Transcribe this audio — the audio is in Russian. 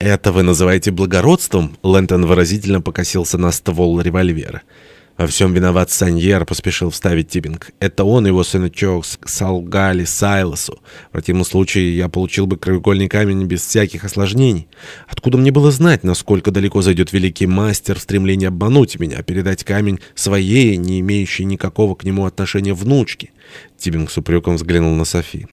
«Это вы называете благородством?» Лэнтон выразительно покосился на ствол револьвера. «Во всем виноват Саньер», — поспешил вставить Тибинг. «Это он, его сыночок, солгали Сайлосу. В противном случае я получил бы краеугольный камень без всяких осложнений. Откуда мне было знать, насколько далеко зайдет великий мастер в стремлении обмануть меня, передать камень своей, не имеющей никакого к нему отношения внучке?» Тибинг с упреком взглянул на Софи.